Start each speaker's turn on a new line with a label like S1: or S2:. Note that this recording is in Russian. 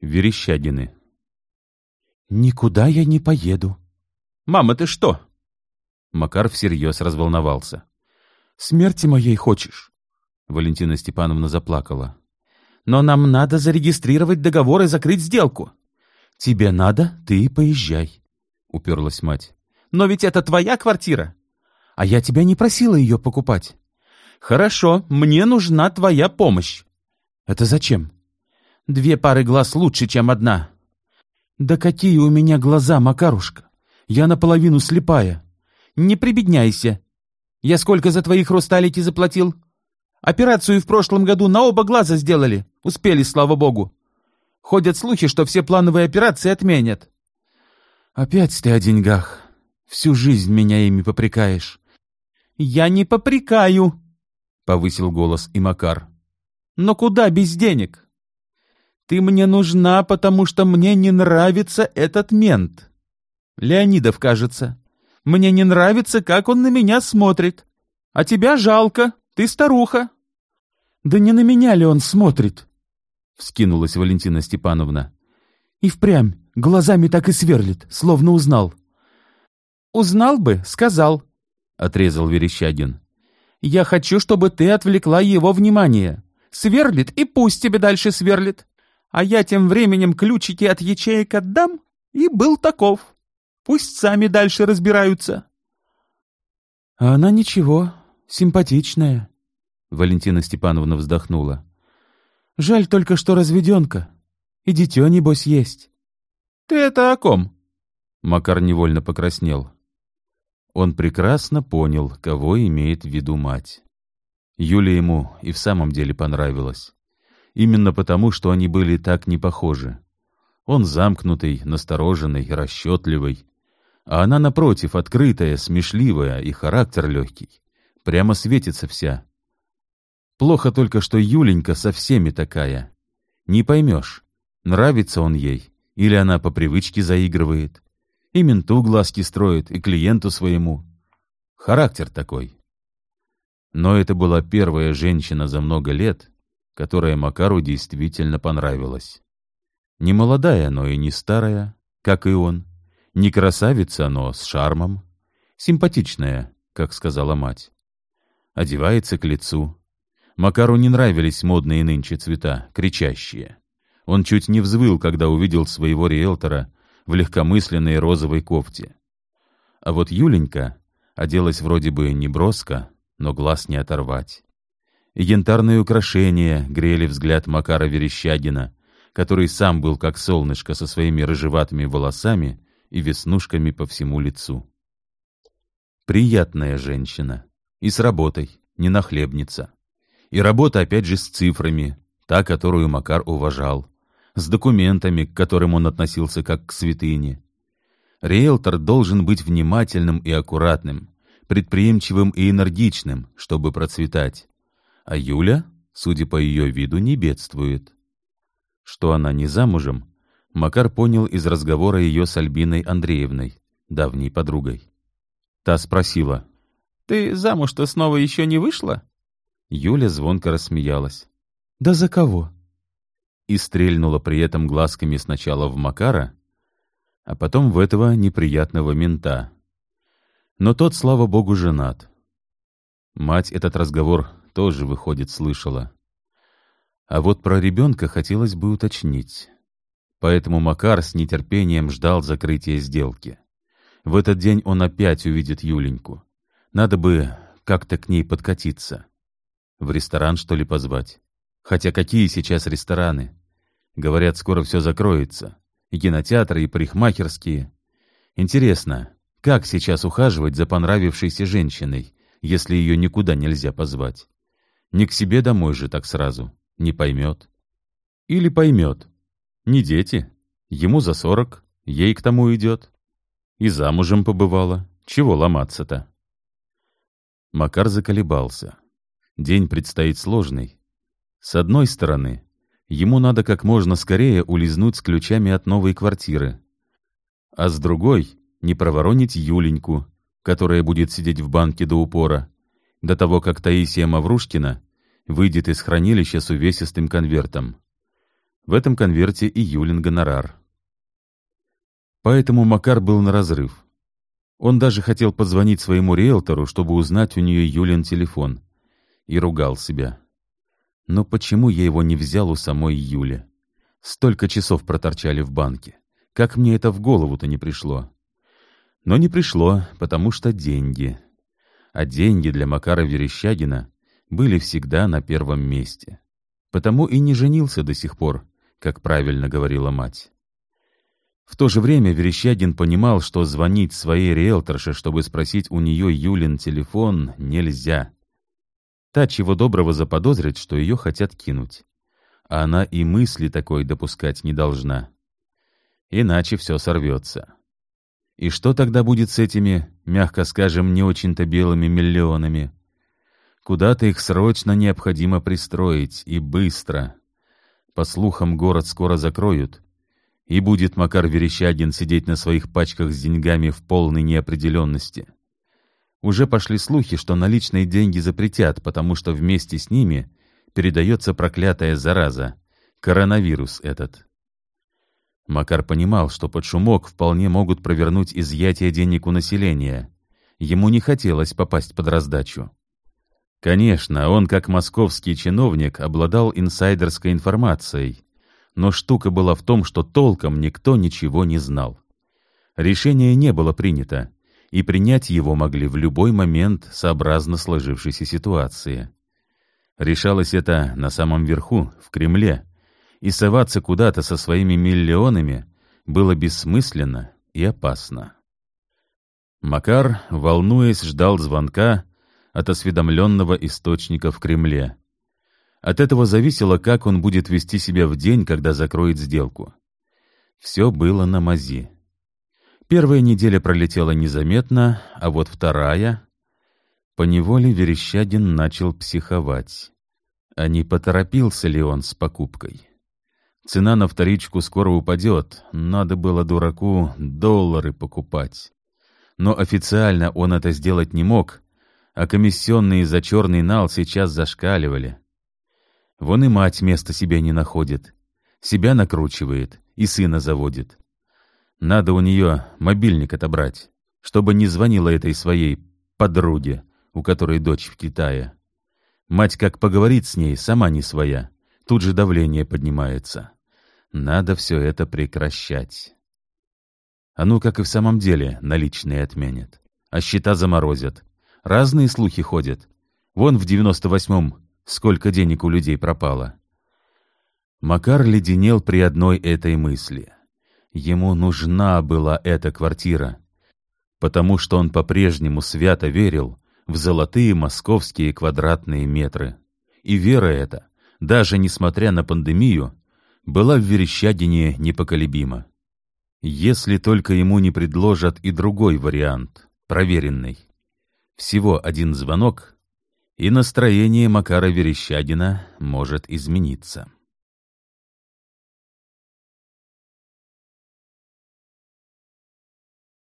S1: Верещагины.
S2: «Никуда я не поеду».
S1: «Мама, ты что?» Макар всерьез разволновался.
S2: «Смерти моей хочешь?»
S1: Валентина Степановна заплакала.
S2: «Но нам надо зарегистрировать договор и закрыть сделку». «Тебе надо, ты и поезжай», — уперлась мать. «Но ведь это твоя квартира». «А я тебя не просила ее покупать». «Хорошо, мне нужна твоя помощь». «Это зачем?» «Две пары глаз лучше, чем одна». «Да какие у меня глаза, Макарушка! Я наполовину слепая. Не прибедняйся. Я сколько за твои хрусталики заплатил? Операцию в прошлом году на оба глаза сделали. Успели, слава богу. Ходят слухи, что все плановые операции отменят». «Опять ты о деньгах. Всю жизнь меня ими попрекаешь». «Я не попрекаю», — повысил голос и Макар. «Но куда без денег? Ты мне нужна, потому что мне не нравится этот мент. Леонидов, кажется. Мне не нравится, как он на меня смотрит. А тебя жалко, ты старуха». «Да не на меня ли он смотрит?» — вскинулась Валентина Степановна. «И впрямь, глазами так и сверлит, словно узнал». «Узнал бы, сказал», — отрезал Верещагин. «Я хочу, чтобы ты отвлекла его внимание. Сверлит, и пусть тебе дальше сверлит. А я тем временем ключики от ячеек отдам, и был таков. Пусть сами дальше разбираются». «А она ничего, симпатичная», — Валентина Степановна вздохнула. «Жаль только, что разведенка. И дитё, небось, есть». «Ты это о ком?» Макар невольно покраснел. Он прекрасно понял, кого имеет в виду мать. Юля ему и в самом деле понравилась. Именно потому, что они были так не похожи. Он замкнутый, настороженный, расчетливый. А она, напротив, открытая, смешливая и характер легкий. Прямо светится вся. Плохо только, что Юленька со всеми такая. Не поймешь, нравится он ей, или она по привычке заигрывает. И менту глазки строит, и клиенту своему. Характер такой. Но это была первая женщина за много лет, которая Макару действительно понравилась. Не молодая, но и не старая, как и он. Не красавица, но с шармом. Симпатичная, как сказала мать. Одевается к лицу. Макару не нравились модные нынче цвета, кричащие. Он чуть не взвыл, когда увидел своего риэлтора в легкомысленной розовой кофте. А вот Юленька оделась вроде бы не броско, но глаз не оторвать. Янтарные украшения грели взгляд Макара Верещагина, который сам был как солнышко со своими рыжеватыми волосами и веснушками по всему лицу. Приятная женщина. И с работой, не нахлебница. И работа опять же с цифрами, та, которую Макар уважал с документами, к которым он относился как к святыне. Риэлтор должен быть внимательным и аккуратным, предприимчивым и энергичным, чтобы процветать. А Юля, судя по ее виду, не бедствует. Что она не замужем, Макар понял из разговора ее с Альбиной Андреевной, давней подругой. Та спросила, «Ты замуж-то снова еще не вышла?» Юля звонко рассмеялась. «Да за кого?» и стрельнула при этом глазками сначала в Макара, а потом в этого неприятного мента. Но тот, слава богу, женат. Мать этот разговор тоже, выходит, слышала. А вот про ребенка хотелось бы уточнить. Поэтому Макар с нетерпением ждал закрытия сделки. В этот день он опять увидит Юленьку. Надо бы как-то к ней подкатиться. В ресторан, что ли, позвать? Хотя какие сейчас рестораны? Говорят, скоро все закроется. И кинотеатры, и парикмахерские. Интересно, как сейчас ухаживать за понравившейся женщиной, если ее никуда нельзя позвать? Не к себе домой же так сразу. Не поймет. Или поймет. Не дети. Ему за сорок, ей к тому идет. И замужем побывала. Чего ломаться-то? Макар заколебался. День предстоит сложный. С одной стороны, ему надо как можно скорее улизнуть с ключами от новой квартиры. А с другой — не проворонить Юленьку, которая будет сидеть в банке до упора, до того, как Таисия Маврушкина выйдет из хранилища с увесистым конвертом.
S1: В этом конверте и Юлин гонорар. Поэтому Макар был на разрыв. Он даже хотел позвонить своему риэлтору, чтобы узнать у нее Юлин телефон. И ругал себя. Но почему я его не взял у самой Юли? Столько часов проторчали в банке. Как мне это в голову-то не пришло? Но не пришло, потому что деньги. А деньги для Макара Верещагина были всегда на первом месте. Потому и не женился до сих пор, как правильно говорила мать. В то же время Верещагин понимал, что звонить своей риэлторше, чтобы спросить у нее Юлин телефон, нельзя. Та чего доброго заподозрит, что ее хотят кинуть. А она и мысли такой допускать не должна. Иначе все сорвется. И что тогда будет с этими, мягко скажем, не очень-то белыми миллионами? Куда-то их срочно необходимо пристроить, и быстро. По слухам, город скоро закроют, и будет Макар Верещагин сидеть на своих пачках с деньгами в полной неопределенности. Уже пошли слухи, что наличные деньги запретят, потому что вместе с ними передается проклятая зараза, коронавирус этот. Макар понимал, что под шумок вполне могут провернуть изъятие денег у населения. Ему не хотелось попасть под раздачу. Конечно, он, как московский чиновник, обладал инсайдерской информацией, но штука была в том, что толком никто ничего не знал. Решение не было принято, и принять его могли в любой момент сообразно сложившейся ситуации. Решалось это на самом верху, в Кремле, и соваться куда-то со своими миллионами было бессмысленно и опасно. Макар, волнуясь, ждал звонка от осведомленного источника в Кремле, от этого зависело, как он будет вести себя в день, когда закроет сделку. Все было на мази. Первая неделя пролетела незаметно, а вот вторая... Поневоле Верещагин начал психовать. А не поторопился ли он с покупкой? Цена на вторичку скоро упадет, надо было дураку доллары покупать. Но официально он это сделать не мог, а комиссионные за черный нал сейчас зашкаливали. Вон и мать места себе не находит. Себя накручивает и сына заводит. Надо у нее мобильник отобрать, чтобы не звонила этой своей подруге, у которой дочь в Китае. Мать как поговорит с ней, сама не своя. Тут же давление поднимается. Надо все это прекращать. А ну, как и в самом деле, наличные отменят. А счета заморозят. Разные слухи ходят. Вон в девяносто восьмом сколько денег у людей пропало. Макар леденел при одной этой мысли. Ему нужна была эта квартира, потому что он по-прежнему свято верил в золотые московские квадратные метры. И вера эта, даже несмотря на пандемию, была в Верещагине непоколебима. Если только ему не предложат и другой вариант, проверенный. Всего один звонок — и настроение Макара Верещагина может измениться.